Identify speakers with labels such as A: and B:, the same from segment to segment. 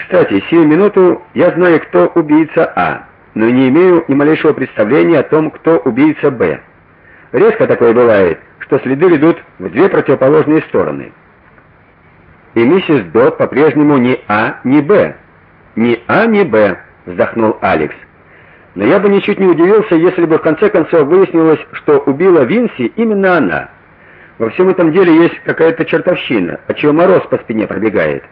A: Кстати, сию минуту я знаю, кто убийца А, но не имею ни малейшего представления о том, кто убийца Б. Редко такое бывает, что следы ведут в две противоположные стороны. И миссис Дот по-прежнему ни А, ни Б. Ни А, ни Б, вздохнул Алекс. Но я бы ничуть не удивился, если бы в конце концов выяснилось, что убила Винси именно она. Во всем этом деле есть какая-то чертовщина, от чего мороз по спине пробегает.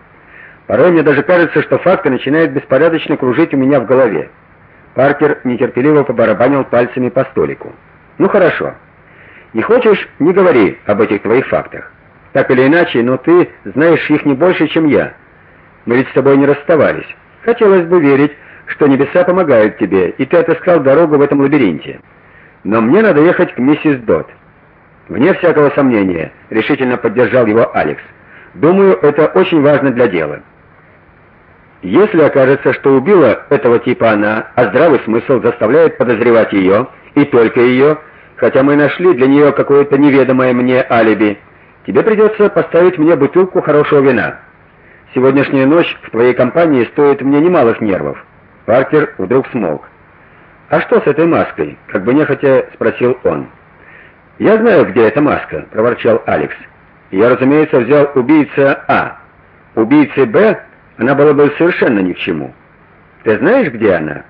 A: Порой мне даже кажется, что факты начинают беспорядочно кружить у меня в голове. Паркер нетерпеливо побарабанил пальцами по столику. Ну хорошо. Не хочешь, не говори об этих твоих фактах. Так или иначе, но ты знаешь их не больше, чем я. Мы ведь с тобой не расставались. Хотелось бы верить, что небеса помогают тебе, и ты отыскал дорогу в этом лабиринте. Но мне надо ехать к миссис Дот. Вне всякого сомнения, решительно поддержал его Алекс. Думаю, это очень важно для дела. Если окажется, что убила этого типа она, а здравый смысл заставляет подозревать ее, и только ее, хотя мы нашли для нее какое-то неведомое мне алиби, тебе придется поставить мне бутылку хорошего вина. Сегодняшняя ночь в твоей компании стоит мне немалых нервов. Паркер вдруг смолк. А что с этой маской? как бы нехотя спросил он. Я знаю, где эта маска, проворчал Алекс. Я, разумеется, взял убийца А. Убийце Б она была бы совершенно ни к чему. Ты знаешь, где она?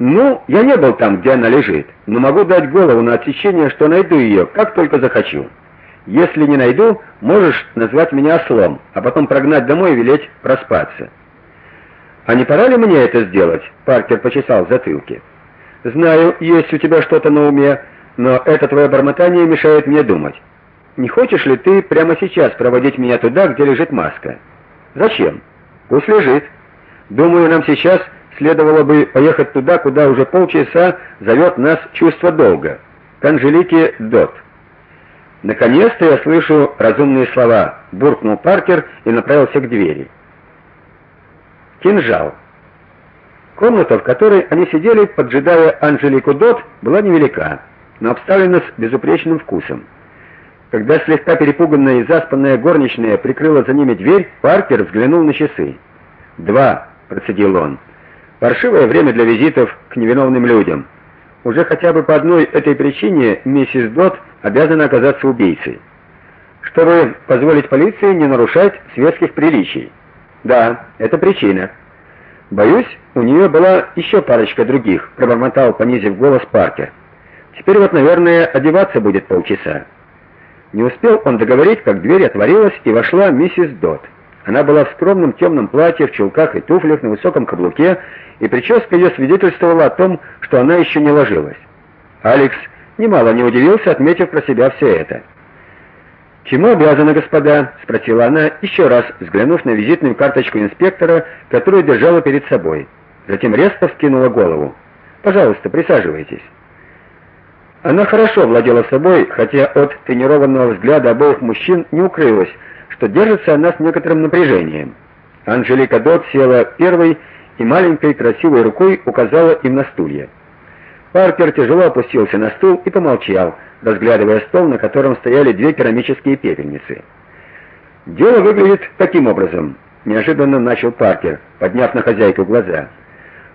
A: Ну, я не был там, где она лежит, но могу дать голову на отсечение, что найду ее, как только захочу. Если не найду, можешь назвать меня ослом, а потом прогнать домой и велеть проспаться. А не пора ли мне это сделать? Паркер почесал в затылке. Знаю, есть у тебя что-то на уме, но это твое бормотание мешает мне думать. Не хочешь ли ты прямо сейчас проводить меня туда, где лежит маска? Зачем? Пусть лежит. Думаю, нам сейчас следовало бы поехать туда, куда уже полчаса зовет нас чувство долга. К Анжелике Дот. Наконец-то я слышу разумные слова, буркнул Паркер и направился к двери. Кинжал. Комната, в которой они сидели, поджидая Анжелику Дот, была невелика, но обставлена с безупречным вкусом. Когда слегка перепуганная и заспанная горничная прикрыла за ними дверь, Паркер взглянул на часы. «Два», — процедил он. «Паршивое время для визитов к невиновным людям. Уже хотя бы по одной этой причине миссис Дот обязана оказаться убийцей. Чтобы позволить полиции не нарушать светских приличий. Да, это причина. Боюсь, у нее была еще парочка других, пробормотал, понизив голос Паркер. Теперь вот, наверное, одеваться будет полчаса. Не успел он договорить, как дверь отворилась и вошла миссис Дот. Она была в скромном темном платье, в чулках и туфлях на высоком каблуке, и прическа ее свидетельствовала о том, что она еще не ложилась. Алекс немало не удивился, отметив про себя все это. "Чему обязаны, господа?" спросила она, еще раз взглянув на визитную карточку инспектора, которую держала перед собой. Затем резко вскинула голову. "Пожалуйста, присаживайтесь". Она хорошо владела собой, хотя от тренированного взгляда обоих мужчин не укрылось, что держится она с некоторым напряжением. Анжелика Дот села первой и маленькой красивой рукой указала им на стулья. Паркер тяжело опустился на стул и помолчал, разглядывая стол, на котором стояли две керамические пепельницы. Дело выглядит таким образом, неожиданно начал Паркер, подняв на хозяйку глаза,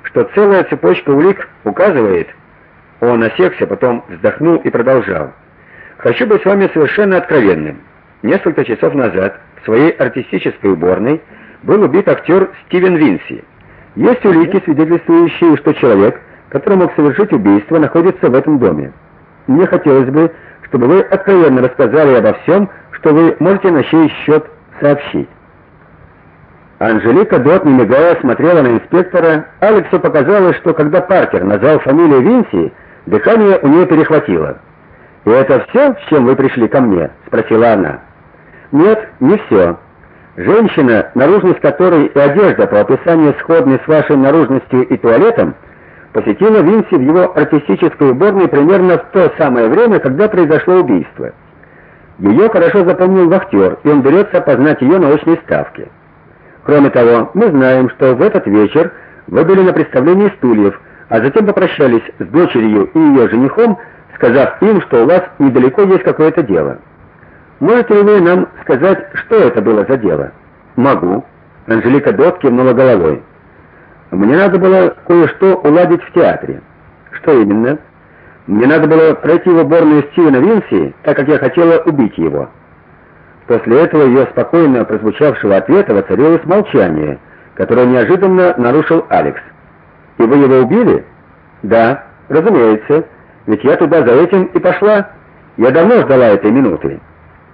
A: что целая цепочка улик указывает, он осекся, потом вздохнул и продолжал. Хочу быть с вами совершенно откровенным. Несколько часов назад в своей артистической уборной был убит актер Стивен Винси. Есть улики, свидетельствующие, что человек, который мог совершить убийство, находится в этом доме. Мне хотелось бы, чтобы вы откровенно рассказали обо всем, что вы можете на сей счет сообщить. Анжелика Дот, не мигая, смотрела на инспектора. Алексу показалось, что когда Паркер назвал фамилию Винси, дыхание у нее перехватило. "И это все, с чем вы пришли ко мне?" спросила она. Нет, не все. Женщина, наружность которой и одежда по описанию сходны с вашей наружностью и туалетом, посетила Винси в его артистической уборной примерно в то самое время, когда произошло убийство. Ее хорошо запомнил вахтер, и он берется опознать ее на очной ставке. Кроме того, мы знаем, что в этот вечер вы были на представлении стульев, а затем попрощались с дочерью и ее женихом, сказав им, что у вас недалеко есть какое-то дело. Можете ли вы нам сказать, что это было за дело? Могу. Анжелика Дот кивнула головой. Мне надо было кое-что уладить в театре. Что именно? Мне надо было пройти в уборную Стивена Винси, так как я хотела убить его. После этого ее спокойно прозвучавшего ответа воцарилось молчание, которое неожиданно нарушил Алекс. И вы его убили? Да, разумеется. Ведь я туда за этим и пошла. Я давно ждала этой минуты.